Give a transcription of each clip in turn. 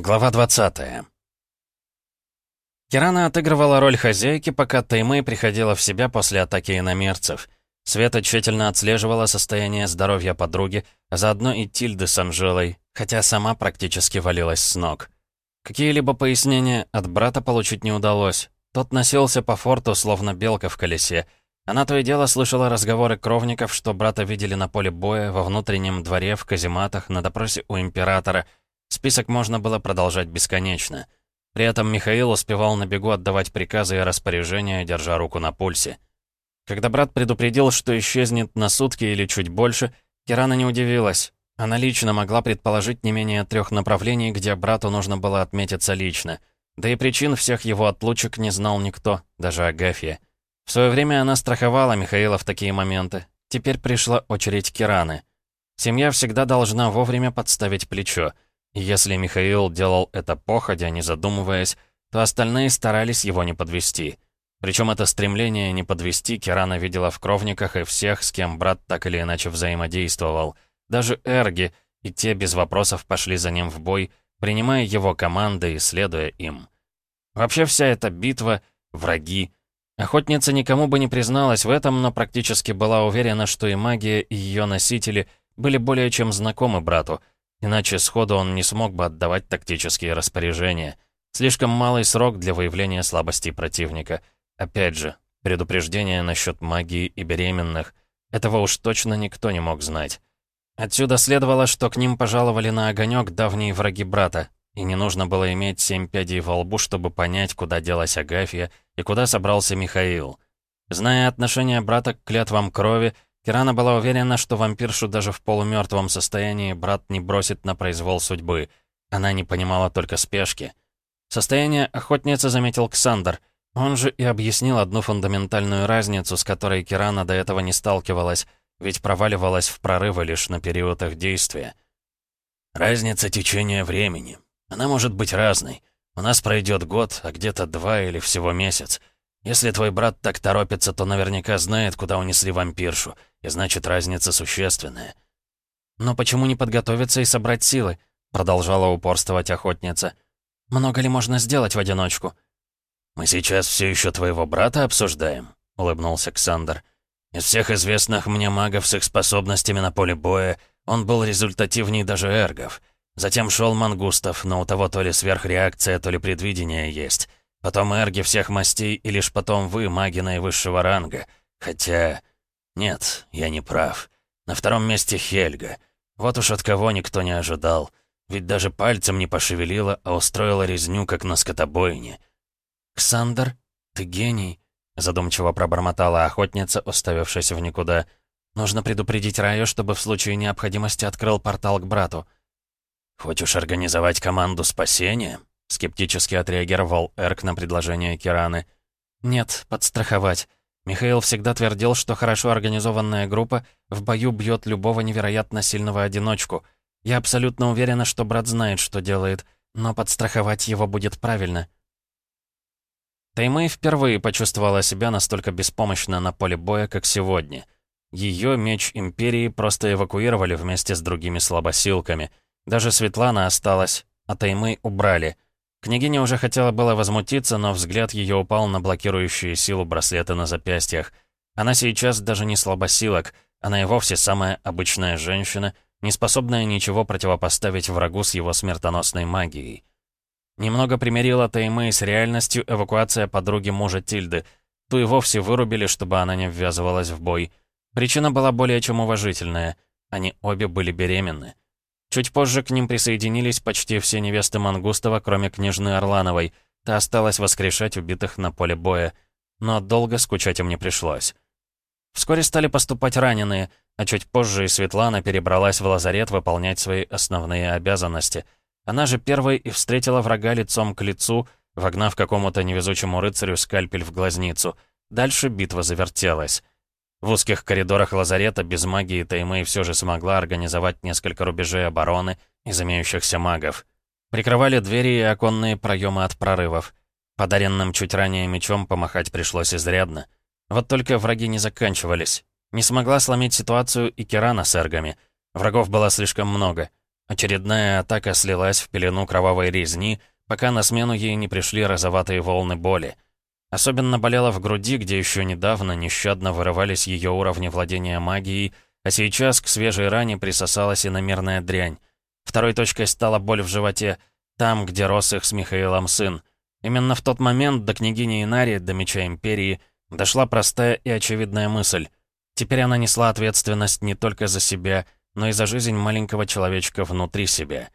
Глава 20 Кирана отыгрывала роль хозяйки, пока Таймэй приходила в себя после атаки иномерцев. Света тщательно отслеживала состояние здоровья подруги, а заодно и Тильды с Анжелой, хотя сама практически валилась с ног. Какие-либо пояснения от брата получить не удалось. Тот носился по форту, словно белка в колесе. Она то и дело слышала разговоры кровников, что брата видели на поле боя, во внутреннем дворе, в казематах, на допросе у императора — Список можно было продолжать бесконечно. При этом Михаил успевал на бегу отдавать приказы и распоряжения, держа руку на пульсе. Когда брат предупредил, что исчезнет на сутки или чуть больше, Кирана не удивилась. Она лично могла предположить не менее трех направлений, где брату нужно было отметиться лично. Да и причин всех его отлучек не знал никто, даже Агафья. В свое время она страховала Михаила в такие моменты. Теперь пришла очередь Кираны. Семья всегда должна вовремя подставить плечо — если Михаил делал это походя, не задумываясь, то остальные старались его не подвести. Причем это стремление не подвести Кирана видела в кровниках и всех, с кем брат так или иначе взаимодействовал. Даже Эрги, и те без вопросов пошли за ним в бой, принимая его команды и следуя им. Вообще вся эта битва — враги. Охотница никому бы не призналась в этом, но практически была уверена, что и магия, и ее носители были более чем знакомы брату — Иначе сходу он не смог бы отдавать тактические распоряжения. Слишком малый срок для выявления слабостей противника. Опять же, предупреждение насчет магии и беременных. Этого уж точно никто не мог знать. Отсюда следовало, что к ним пожаловали на огонек давние враги брата, и не нужно было иметь семь пядей во лбу, чтобы понять, куда делась Агафья и куда собрался Михаил. Зная отношение брата к клятвам крови, Кирана была уверена, что вампиршу даже в полумертвом состоянии брат не бросит на произвол судьбы. Она не понимала только спешки. Состояние охотницы заметил Ксандр. Он же и объяснил одну фундаментальную разницу, с которой Кирана до этого не сталкивалась, ведь проваливалась в прорывы лишь на период их действия. «Разница течения времени. Она может быть разной. У нас пройдет год, а где-то два или всего месяц. Если твой брат так торопится, то наверняка знает, куда унесли вампиршу, и значит, разница существенная. «Но почему не подготовиться и собрать силы?» — продолжала упорствовать охотница. «Много ли можно сделать в одиночку?» «Мы сейчас все еще твоего брата обсуждаем», — улыбнулся Ксандр. «Из всех известных мне магов с их способностями на поле боя он был результативней даже эргов. Затем шел Мангустов, но у того то ли сверхреакция, то ли предвидение есть. Потом эрги всех мастей, и лишь потом вы, маги наивысшего ранга. Хотя... Нет, я не прав. На втором месте Хельга. Вот уж от кого никто не ожидал. Ведь даже пальцем не пошевелила, а устроила резню, как на скотобойне. «Ксандр, ты гений», — задумчиво пробормотала охотница, уставившись в никуда. «Нужно предупредить Раю, чтобы в случае необходимости открыл портал к брату». «Хочешь организовать команду спасения?» Скептически отреагировал Эрк на предложение Кираны. «Нет, подстраховать. Михаил всегда твердил, что хорошо организованная группа в бою бьет любого невероятно сильного одиночку. Я абсолютно уверена, что брат знает, что делает, но подстраховать его будет правильно». Таймэй впервые почувствовала себя настолько беспомощно на поле боя, как сегодня. Ее меч Империи просто эвакуировали вместе с другими слабосилками. Даже Светлана осталась, а Таймэй убрали — Княгиня уже хотела было возмутиться, но взгляд ее упал на блокирующие силу браслеты на запястьях. Она сейчас даже не слабосилок, она и вовсе самая обычная женщина, не способная ничего противопоставить врагу с его смертоносной магией. Немного примирила Таймэй с реальностью эвакуация подруги мужа Тильды. Ту и вовсе вырубили, чтобы она не ввязывалась в бой. Причина была более чем уважительная. Они обе были беременны. Чуть позже к ним присоединились почти все невесты Мангустова, кроме княжны Орлановой. Та осталась воскрешать убитых на поле боя. Но долго скучать им не пришлось. Вскоре стали поступать раненые, а чуть позже и Светлана перебралась в лазарет выполнять свои основные обязанности. Она же первой и встретила врага лицом к лицу, вогнав какому-то невезучему рыцарю скальпель в глазницу. Дальше битва завертелась. В узких коридорах лазарета без магии Таймэй все же смогла организовать несколько рубежей обороны из имеющихся магов. Прикрывали двери и оконные проемы от прорывов. Подаренным чуть ранее мечом помахать пришлось изрядно. Вот только враги не заканчивались. Не смогла сломить ситуацию и Кирана с эргами. Врагов было слишком много. Очередная атака слилась в пелену кровавой резни, пока на смену ей не пришли розоватые волны боли. Особенно болело в груди, где еще недавно нещадно вырывались ее уровни владения магией, а сейчас к свежей ране присосалась иномерная дрянь. Второй точкой стала боль в животе, там, где рос их с Михаилом сын. Именно в тот момент до княгини Инари, до меча Империи, дошла простая и очевидная мысль. Теперь она несла ответственность не только за себя, но и за жизнь маленького человечка внутри себя.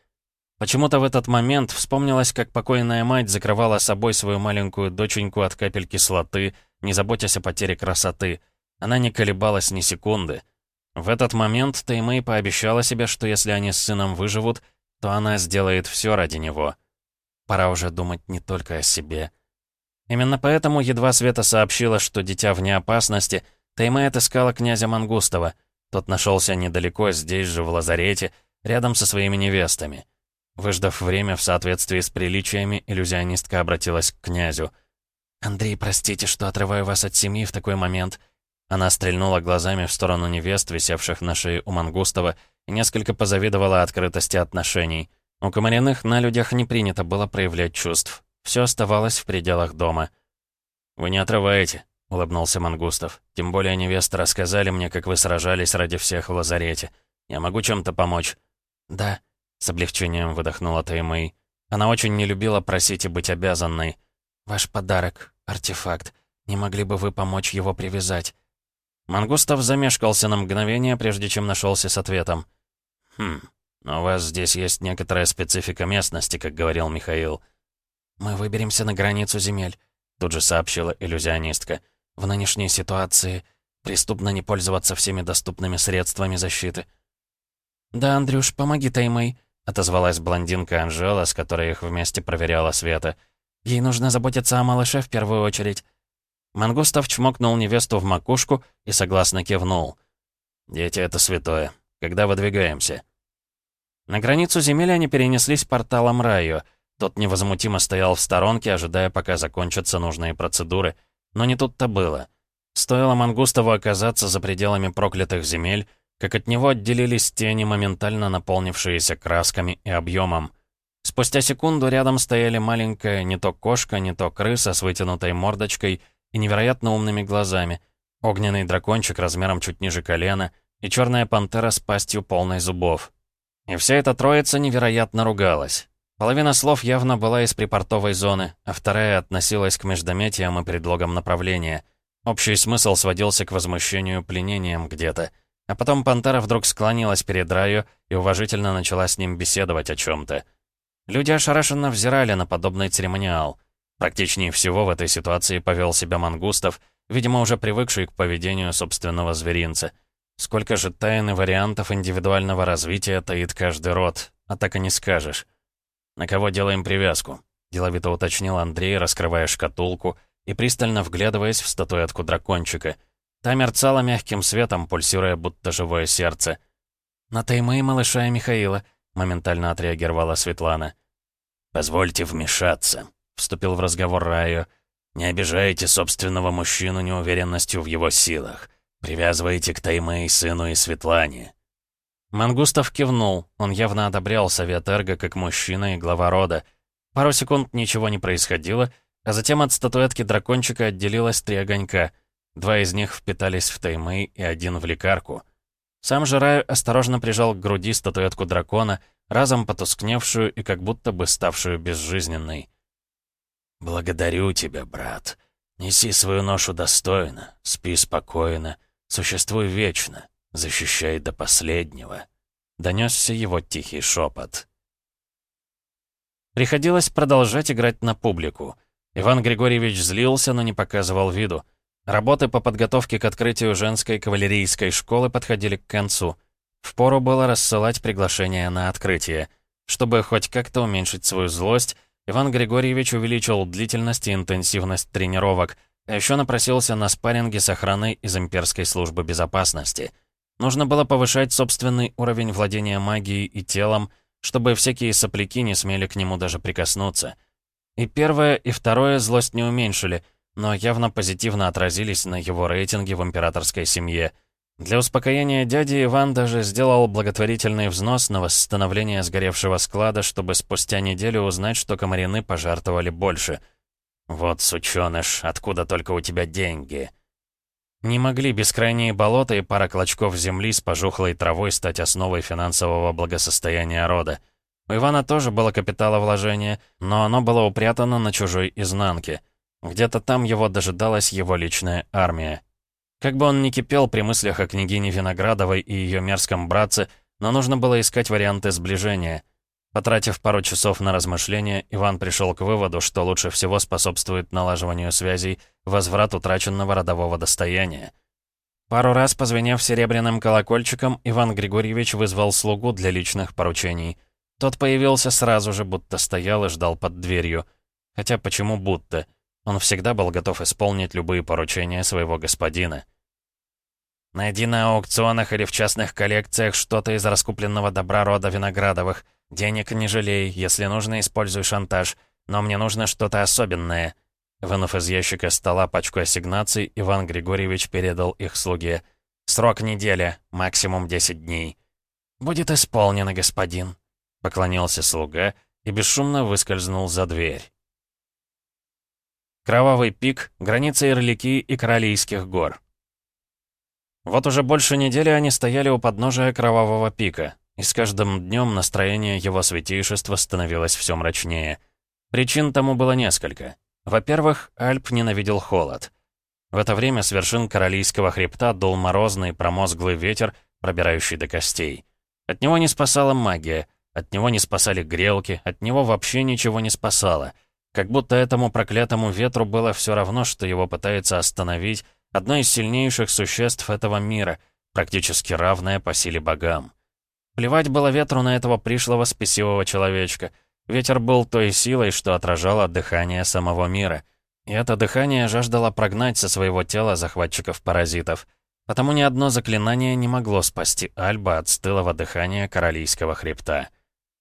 Почему-то в этот момент вспомнилось, как покойная мать закрывала собой свою маленькую доченьку от капель кислоты, не заботясь о потере красоты. Она не колебалась ни секунды. В этот момент Таймэй пообещала себе, что если они с сыном выживут, то она сделает все ради него. Пора уже думать не только о себе. Именно поэтому едва Света сообщила, что дитя вне опасности, Таймэй отыскала князя Мангустова. Тот нашелся недалеко, здесь же, в лазарете, рядом со своими невестами. Выждав время в соответствии с приличиями, иллюзионистка обратилась к князю. «Андрей, простите, что отрываю вас от семьи в такой момент». Она стрельнула глазами в сторону невест, висевших на шее у Мангустова, и несколько позавидовала открытости отношений. У Комариных на людях не принято было проявлять чувств. Все оставалось в пределах дома. «Вы не отрываете», — улыбнулся Мангустов. «Тем более невесты рассказали мне, как вы сражались ради всех в лазарете. Я могу чем-то помочь?» «Да», с облегчением выдохнула Таймэй. Она очень не любила просить и быть обязанной. «Ваш подарок, артефакт. Не могли бы вы помочь его привязать?» Мангустов замешкался на мгновение, прежде чем нашелся с ответом. «Хм, у вас здесь есть некоторая специфика местности, как говорил Михаил». «Мы выберемся на границу земель», — тут же сообщила иллюзионистка. «В нынешней ситуации преступно не пользоваться всеми доступными средствами защиты». «Да, Андрюш, помоги Таймэй», — отозвалась блондинка Анжела, с которой их вместе проверяла Света. «Ей нужно заботиться о малыше в первую очередь». Мангустов чмокнул невесту в макушку и согласно кивнул. «Дети — это святое. Когда выдвигаемся?» На границу земель они перенеслись порталом Райо. Тот невозмутимо стоял в сторонке, ожидая, пока закончатся нужные процедуры. Но не тут-то было. Стоило Мангустову оказаться за пределами проклятых земель, как от него отделились тени, моментально наполнившиеся красками и объемом. Спустя секунду рядом стояли маленькая не то кошка, не то крыса с вытянутой мордочкой и невероятно умными глазами, огненный дракончик размером чуть ниже колена и черная пантера с пастью полной зубов. И вся эта троица невероятно ругалась. Половина слов явно была из припортовой зоны, а вторая относилась к междометиям и предлогам направления. Общий смысл сводился к возмущению пленением где-то — а потом пантера вдруг склонилась перед Раю и уважительно начала с ним беседовать о чем-то. Люди ошарашенно взирали на подобный церемониал. Практичнее всего в этой ситуации повел себя Мангустов, видимо, уже привыкший к поведению собственного зверинца. Сколько же тайн вариантов индивидуального развития таит каждый род, а так и не скажешь. «На кого делаем привязку?» — деловито уточнил Андрей, раскрывая шкатулку и пристально вглядываясь в статуэтку дракончика — Та мерцала мягким светом, пульсируя будто живое сердце. «На Таймы, малыша и Михаила», — моментально отреагировала Светлана. «Позвольте вмешаться», — вступил в разговор Райо. «Не обижайте собственного мужчину неуверенностью в его силах. Привязывайте к Таймы и сыну и Светлане». Мангустов кивнул. Он явно одобрял совет Эрго как мужчина и глава рода. Пару секунд ничего не происходило, а затем от статуэтки дракончика отделилось три огонька — Два из них впитались в Таймэй и один в лекарку. Сам же Раю осторожно прижал к груди статуэтку дракона, разом потускневшую и как будто бы ставшую безжизненной. «Благодарю тебя, брат. Неси свою ношу достойно, спи спокойно, существуй вечно, защищай до последнего», — донесся его тихий шепот. Приходилось продолжать играть на публику. Иван Григорьевич злился, но не показывал виду. Работы по подготовке к открытию женской кавалерийской школы подходили к концу. Впору было рассылать приглашения на открытие. Чтобы хоть как-то уменьшить свою злость, Иван Григорьевич увеличил длительность и интенсивность тренировок, а еще напросился на спарринги с охраной из имперской службы безопасности. Нужно было повышать собственный уровень владения магией и телом, чтобы всякие сопляки не смели к нему даже прикоснуться. И первое, и второе злость не уменьшили — но явно позитивно отразились на его рейтинге в императорской семье. Для успокоения дяди Иван даже сделал благотворительный взнос на восстановление сгоревшего склада, чтобы спустя неделю узнать, что комарины пожертвовали больше. «Вот, сучёныш, откуда только у тебя деньги?» Не могли бескрайние болота и пара клочков земли с пожухлой травой стать основой финансового благосостояния рода. У Ивана тоже было капиталовложение, но оно было упрятано на чужой изнанке. Где-то там его дожидалась его личная армия. Как бы он ни кипел при мыслях о княгине Виноградовой и ее мерзком братце, но нужно было искать варианты сближения. Потратив пару часов на размышления, Иван пришел к выводу, что лучше всего способствует налаживанию связей возврат утраченного родового достояния. Пару раз позвенев серебряным колокольчиком, Иван Григорьевич вызвал слугу для личных поручений. Тот появился сразу же, будто стоял и ждал под дверью. Хотя почему будто? Он всегда был готов исполнить любые поручения своего господина. Найди на аукционах или в частных коллекциях что-то из раскупленного добра рода Виноградовых. Денег не жалей, если нужно, используй шантаж. Но мне нужно что-то особенное». Вынув из ящика стола пачку ассигнаций, Иван Григорьевич передал их слуге. «Срок неделя, максимум 10 дней». «Будет исполнено, господин», — поклонился слуга и бесшумно выскользнул за дверь. Кровавый пик, граница Ирлики и Королийских гор. Вот уже больше недели они стояли у подножия Кровавого пика, и с каждым днем настроение его святейшества становилось все мрачнее. Причин тому было несколько. Во-первых, Альп ненавидел холод. В это время с вершин Королийского хребта дул морозный промозглый ветер, пробирающий до костей. От него не спасала магия, от него не спасали грелки, от него вообще ничего не спасало. Как будто этому проклятому ветру было все равно, что его пытается остановить одно из сильнейших существ этого мира, практически равное по силе богам. Плевать было ветру на этого пришлого спесивого человечка. Ветер был той силой, что отражало дыхание самого мира. И это дыхание жаждало прогнать со своего тела захватчиков-паразитов. Потому ни одно заклинание не могло спасти Альба от стылого дыхания королийского хребта.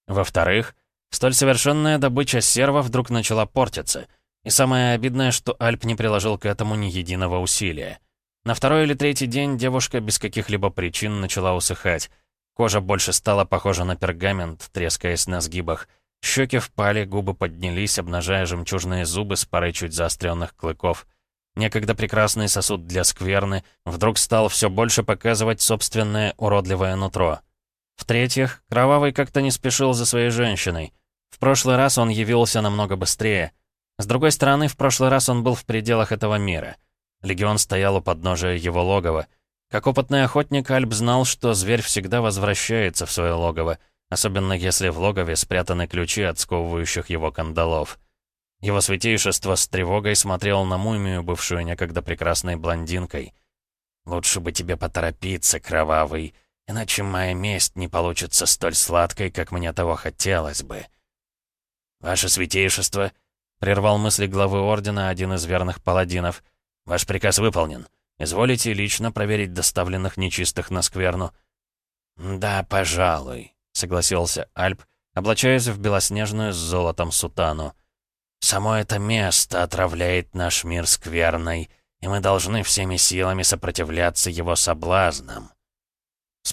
Во-вторых, столь совершенная добыча серва вдруг начала портиться — и самое обидное, что Альп не приложил к этому ни единого усилия. На второй или третий день девушка без каких-либо причин начала усыхать. Кожа больше стала похожа на пергамент, трескаясь на сгибах. Щеки впали, губы поднялись, обнажая жемчужные зубы с парой чуть заостренных клыков. Некогда прекрасный сосуд для скверны вдруг стал все больше показывать собственное уродливое нутро. В-третьих, Кровавый как-то не спешил за своей женщиной. В прошлый раз он явился намного быстрее — с другой стороны, в прошлый раз он был в пределах этого мира. Легион стоял у подножия его логова. Как опытный охотник, Альб знал, что зверь всегда возвращается в свое логово, особенно если в логове спрятаны ключи от сковывающих его кандалов. Его святейшество с тревогой смотрел на мумию, бывшую некогда прекрасной блондинкой. «Лучше бы тебе поторопиться, кровавый, иначе моя месть не получится столь сладкой, как мне того хотелось бы». «Ваше святейшество», Прервал мысли главы Ордена один из верных паладинов. «Ваш приказ выполнен. Изволите лично проверить доставленных нечистых на скверну». «Да, пожалуй», — согласился Альп, облачаясь в белоснежную с золотом сутану. «Само это место отравляет наш мир скверной, и мы должны всеми силами сопротивляться его соблазнам».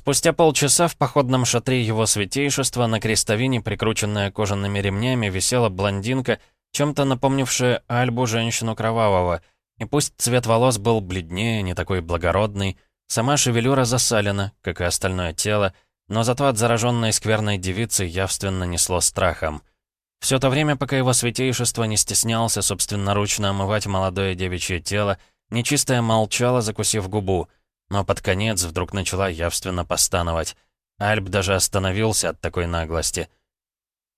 Спустя полчаса в походном шатре его святейшества на крестовине, прикрученная кожаными ремнями, висела блондинка — чем-то напомнившая Альбу женщину кровавого. И пусть цвет волос был бледнее, не такой благородный, сама шевелюра засалена, как и остальное тело, но зато от зараженной скверной девицы явственно несло страхом. Все то время, пока его святейшество не стеснялся собственноручно омывать молодое девичье тело, нечистая молчала, закусив губу, но под конец вдруг начала явственно постановать. Альб даже остановился от такой наглости.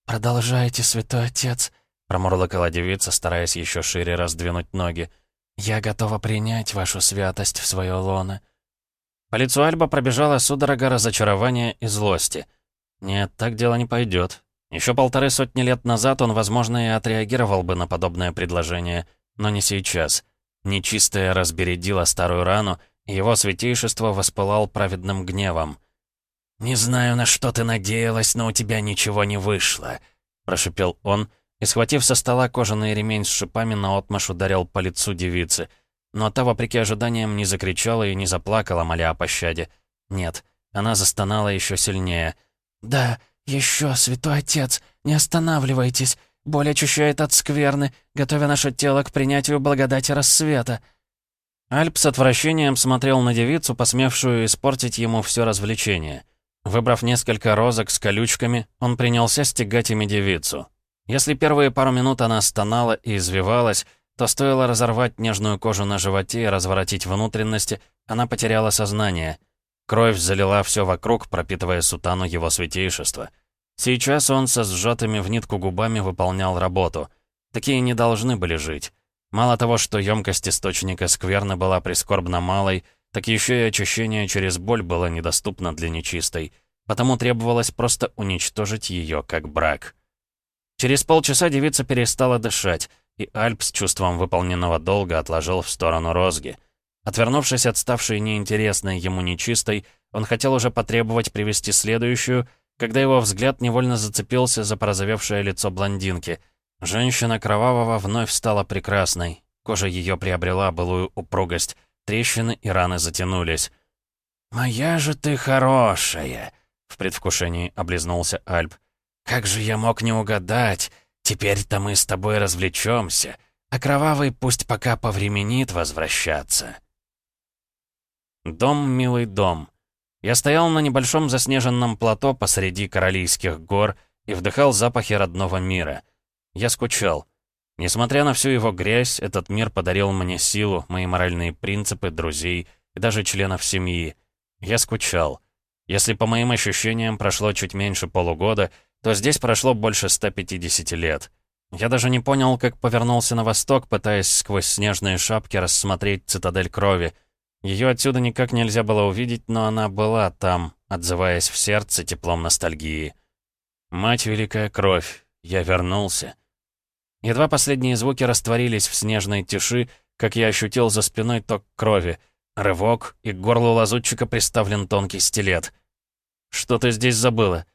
«Продолжайте, святой отец», Промурлыкала девица, стараясь еще шире раздвинуть ноги. «Я готова принять вашу святость в свое лоно». По лицу Альба пробежала судорога разочарования и злости. «Нет, так дело не пойдет. Еще полторы сотни лет назад он, возможно, и отреагировал бы на подобное предложение, но не сейчас. Нечистая разбередила старую рану, его святейшество воспылал праведным гневом. «Не знаю, на что ты надеялась, но у тебя ничего не вышло», — прошипел он, — и, схватив со стола кожаный ремень с шипами, наотмашь ударил по лицу девицы. но та, вопреки ожиданиям, не закричала и не заплакала, моля о пощаде. Нет, она застонала еще сильнее. «Да, еще, святой отец, не останавливайтесь. Боль очищает от скверны, готовя наше тело к принятию благодати рассвета». Альп с отвращением смотрел на девицу, посмевшую испортить ему все развлечение. Выбрав несколько розок с колючками, он принялся стегать ими девицу. Если первые пару минут она стонала и извивалась, то стоило разорвать нежную кожу на животе и разворотить внутренности, она потеряла сознание. Кровь залила все вокруг, пропитывая сутану его святейшества. Сейчас он со сжатыми в нитку губами выполнял работу. Такие не должны были жить. Мало того, что емкость источника скверны была прискорбно малой, так еще и очищение через боль было недоступно для нечистой, потому требовалось просто уничтожить ее как брак. Через полчаса девица перестала дышать, и Альп с чувством выполненного долга отложил в сторону розги. Отвернувшись от ставшей неинтересной ему нечистой, он хотел уже потребовать привести следующую, когда его взгляд невольно зацепился за порозовевшее лицо блондинки. Женщина кровавого вновь стала прекрасной. Кожа ее приобрела былую упругость, трещины и раны затянулись. «Моя же ты хорошая!» — в предвкушении облизнулся Альп. «Как же я мог не угадать? Теперь-то мы с тобой развлечемся, а кровавый пусть пока повременит возвращаться». Дом, милый дом. Я стоял на небольшом заснеженном плато посреди Королийских гор и вдыхал запахи родного мира. Я скучал. Несмотря на всю его грязь, этот мир подарил мне силу, мои моральные принципы, друзей и даже членов семьи. Я скучал. Если по моим ощущениям прошло чуть меньше полугода, то здесь прошло больше 150 лет. Я даже не понял, как повернулся на восток, пытаясь сквозь снежные шапки рассмотреть цитадель крови. Ее отсюда никак нельзя было увидеть, но она была там, отзываясь в сердце теплом ностальгии. «Мать Великая Кровь, я вернулся». Едва последние звуки растворились в снежной тиши, как я ощутил за спиной ток крови. Рывок, и к горлу лазутчика приставлен тонкий стилет. «Что ты здесь забыла?»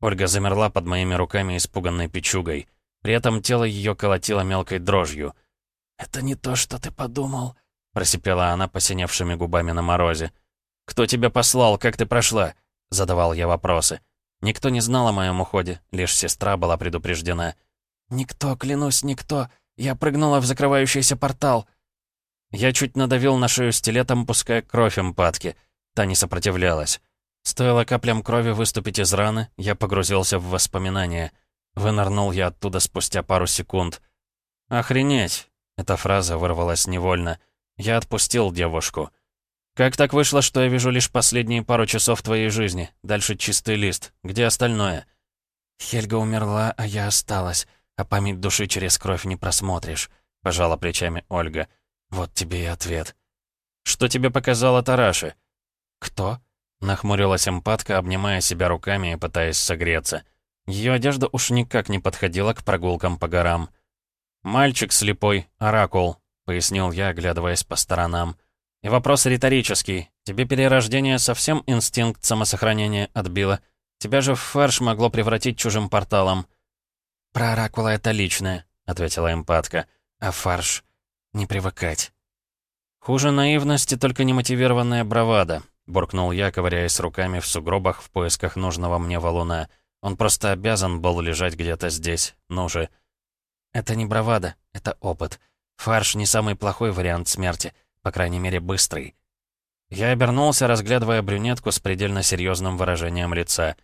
Ольга замерла под моими руками испуганной печугой. При этом тело ее колотило мелкой дрожью. «Это не то, что ты подумал», — просипела она посиневшими губами на морозе. «Кто тебя послал? Как ты прошла?» — задавал я вопросы. Никто не знал о моем уходе, лишь сестра была предупреждена. «Никто, клянусь, никто. Я прыгнула в закрывающийся портал». Я чуть надавил на шею стилетом, пуская кровь импатки. Та не сопротивлялась. Стоило каплям крови выступить из раны, я погрузился в воспоминания. Вынырнул я оттуда спустя пару секунд. «Охренеть!» — эта фраза вырвалась невольно. Я отпустил девушку. «Как так вышло, что я вижу лишь последние пару часов твоей жизни? Дальше чистый лист. Где остальное?» «Хельга умерла, а я осталась. А память души через кровь не просмотришь», — пожала плечами Ольга. «Вот тебе и ответ». «Что тебе показала Тараши?» «Кто?» Нахмурилась эмпатка, обнимая себя руками и пытаясь согреться. Ее одежда уж никак не подходила к прогулкам по горам. «Мальчик слепой, оракул», — пояснил я, оглядываясь по сторонам. «И вопрос риторический. Тебе перерождение совсем инстинкт самосохранения отбило? Тебя же в фарш могло превратить чужим порталом». «Про оракула это личное», — ответила эмпатка. «А фарш? Не привыкать». Хуже наивности, только немотивированная бравада. — буркнул я, ковыряясь руками в сугробах в поисках нужного мне валуна. «Он просто обязан был лежать где-то здесь. Ну же». «Это не бравада, это опыт. Фарш не самый плохой вариант смерти, по крайней мере, быстрый». Я обернулся, разглядывая брюнетку с предельно серьезным выражением лица.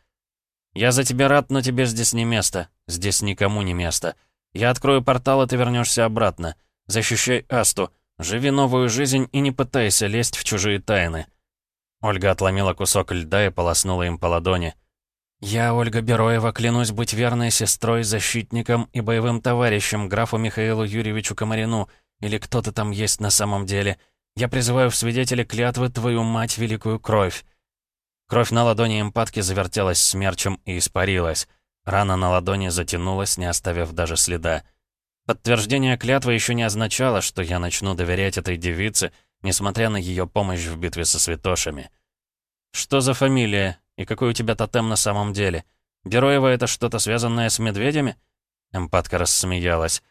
«Я за тебя рад, но тебе здесь не место. Здесь никому не место. Я открою портал, и ты вернешься обратно. Защищай Асту. Живи новую жизнь и не пытайся лезть в чужие тайны». Ольга отломила кусок льда и полоснула им по ладони. «Я, Ольга Бероева, клянусь быть верной сестрой, защитником и боевым товарищем графу Михаилу Юрьевичу Комарину, или кто то там есть на самом деле. Я призываю в свидетели клятвы твою мать, великую кровь». Кровь на ладони эмпатки завертелась смерчем и испарилась. Рана на ладони затянулась, не оставив даже следа. Подтверждение клятвы еще не означало, что я начну доверять этой девице, несмотря на ее помощь в битве со святошами. «Что за фамилия? И какой у тебя тотем на самом деле? Героева это что-то связанное с медведями?» Эмпатка рассмеялась.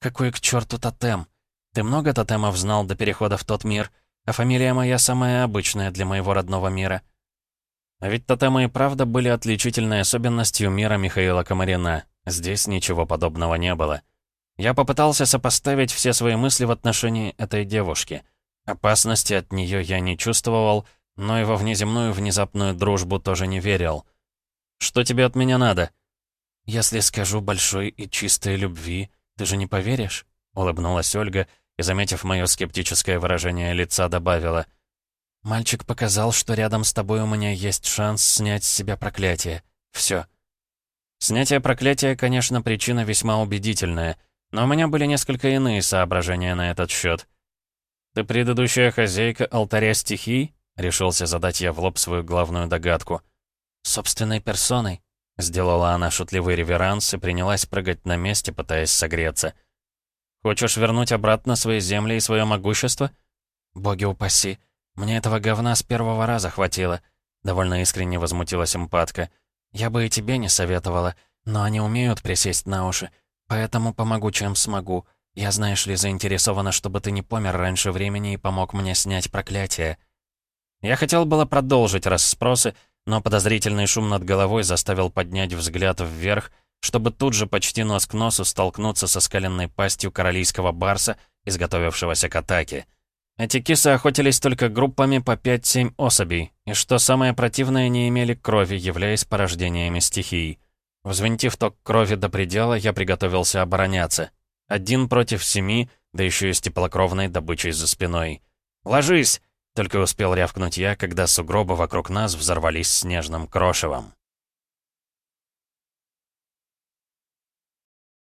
«Какой к черту тотем? Ты много тотемов знал до перехода в тот мир, а фамилия моя самая обычная для моего родного мира». А ведь тотемы и правда были отличительной особенностью мира Михаила Комарина. Здесь ничего подобного не было. Я попытался сопоставить все свои мысли в отношении этой девушки. Опасности от нее я не чувствовал, но и во внеземную внезапную дружбу тоже не верил. «Что тебе от меня надо?» «Если скажу большой и чистой любви, ты же не поверишь?» — улыбнулась Ольга и, заметив мое скептическое выражение лица, добавила. «Мальчик показал, что рядом с тобой у меня есть шанс снять с себя проклятие. Все. Снятие проклятия, конечно, причина весьма убедительная, но у меня были несколько иные соображения на этот счет. «Ты предыдущая хозяйка алтаря стихий?» — решился задать я в лоб свою главную догадку. «Собственной персоной», — сделала она шутливый реверанс и принялась прыгать на месте, пытаясь согреться. «Хочешь вернуть обратно свои земли и свое могущество?» «Боги упаси, мне этого говна с первого раза хватило», — довольно искренне возмутилась эмпатка. «Я бы и тебе не советовала, но они умеют присесть на уши, поэтому помогу, чем смогу. Я, знаешь ли, заинтересована, чтобы ты не помер раньше времени и помог мне снять проклятие». Я хотел было продолжить расспросы, но подозрительный шум над головой заставил поднять взгляд вверх, чтобы тут же почти нос к носу столкнуться со скаленной пастью королийского барса, изготовившегося к атаке. Эти кисы охотились только группами по 5-7 особей, и что самое противное, не имели крови, являясь порождениями стихий. Взвинтив ток крови до предела, я приготовился обороняться. Один против семи, да еще и с теплокровной добычей за спиной. «Ложись!» — только успел рявкнуть я, когда сугробы вокруг нас взорвались снежным крошевом.